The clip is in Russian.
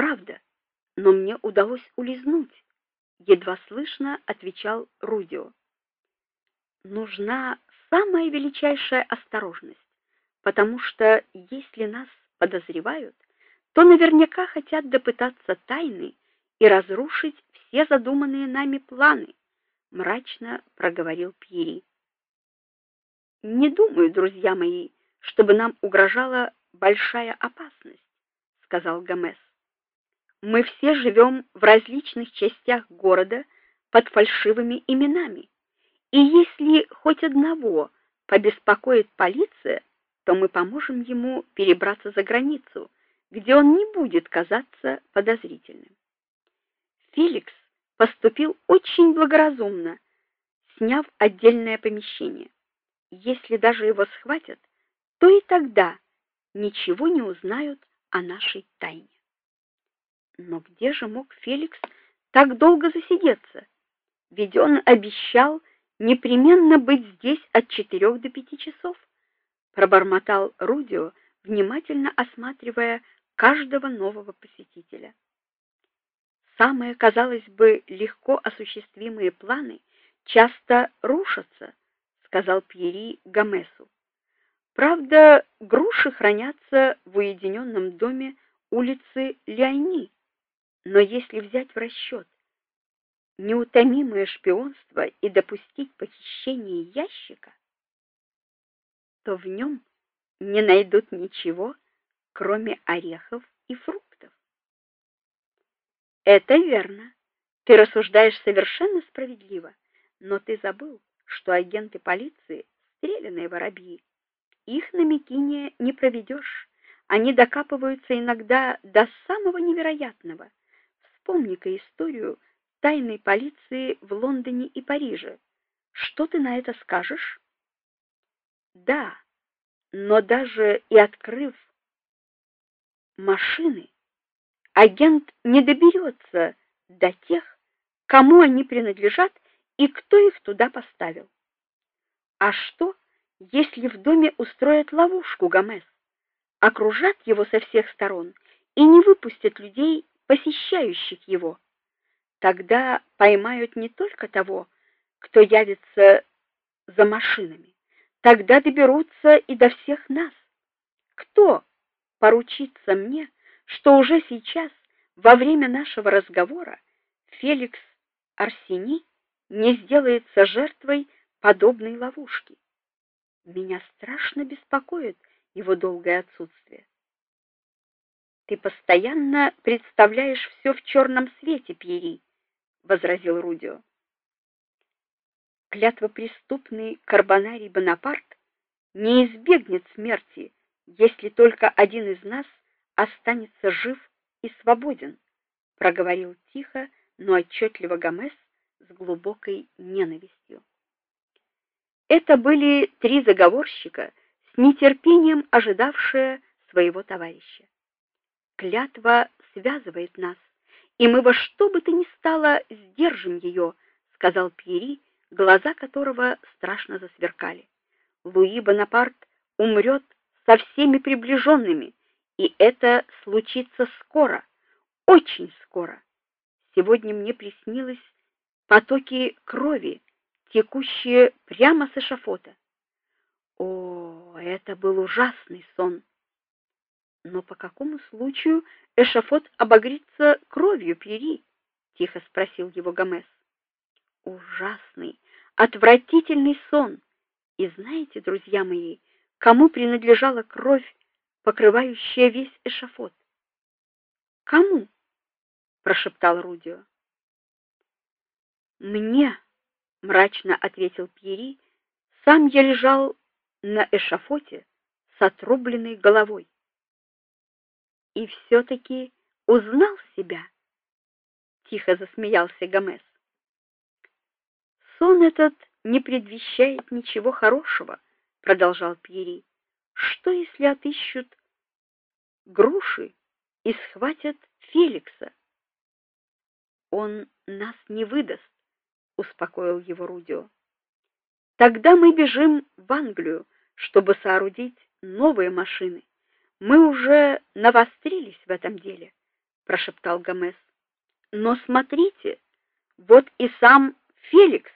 правда, но мне удалось улизнуть, едва слышно отвечал Рудио. Нужна самая величайшая осторожность, потому что если нас подозревают, то наверняка хотят допытаться тайны и разрушить все задуманные нами планы, мрачно проговорил Пьери. Не думаю, друзья мои, чтобы нам угрожала большая опасность, сказал Гомес. Мы все живем в различных частях города под фальшивыми именами. И если хоть одного побеспокоит полиция, то мы поможем ему перебраться за границу, где он не будет казаться подозрительным. Феликс поступил очень благоразумно, сняв отдельное помещение. Если даже его схватят, то и тогда ничего не узнают о нашей тайне. Но где же мог Феликс так долго засидеться? Ведь он обещал непременно быть здесь от четырех до пяти часов, пробормотал Рудио, внимательно осматривая каждого нового посетителя. Самые, казалось бы, легко осуществимые планы часто рушатся, сказал Пьери Гомесу. Правда, груши хранятся в уединенном доме улицы Леони. Но если взять в расчет неутомимое шпионство и допустить похищение ящика, то в нем не найдут ничего, кроме орехов и фруктов. Это верно. Ты рассуждаешь совершенно справедливо, но ты забыл, что агенты полиции стреляные воробьи. Их на Микине не проведешь. Они докапываются иногда до самого невероятного. Вспомни-ка историю тайной полиции в Лондоне и Париже. Что ты на это скажешь? Да, но даже и открыв машины, агент не доберется до тех, кому они принадлежат и кто их туда поставил. А что, если в доме устроят ловушку Гомес, окружат его со всех сторон и не выпустят людей, посещающих его? Тогда поймают не только того, кто явится за машинами, тогда доберутся и до всех нас. Кто поручится мне, что уже сейчас, во время нашего разговора, Феликс Арсений не сделается жертвой подобной ловушки? Меня страшно беспокоит его долгое отсутствие. Ты постоянно представляешь все в черном свете, Пьери, возразил Рудио. Клятва преступный Карбонарий Бонапарт не избегнет смерти, если только один из нас останется жив и свободен, проговорил тихо, но отчетливо Гомес с глубокой ненавистью. Это были три заговорщика, с нетерпением ожидавшие своего товарища. Клятва связывает нас, и мы во что бы то ни стало сдержим ее», — сказал Пьери, глаза которого страшно засверкали. Луи Бонапарт умрет со всеми приближенными, и это случится скоро, очень скоро. Сегодня мне приснилось потоки крови, текущие прямо с эшафота. О, это был ужасный сон. Но по какому случаю эшафот обогрится кровью Пьери? тихо спросил его Гомес. Ужасный, отвратительный сон. И знаете, друзья мои, кому принадлежала кровь, покрывающая весь эшафот? Кому? прошептал Рудио. Мне, мрачно ответил Пьери. Сам я лежал на эшафоте с отрубленной головой и все таки узнал себя, тихо засмеялся Гомес. Сон этот не предвещает ничего хорошего, продолжал Пьери. Что если отыщут груши и схватят Феликса? Он нас не выдаст, успокоил его Рудио. Тогда мы бежим в Англию, чтобы соорудить новые машины. Мы уже навострились в этом деле прошептал Гомес. Но смотрите, вот и сам Феликс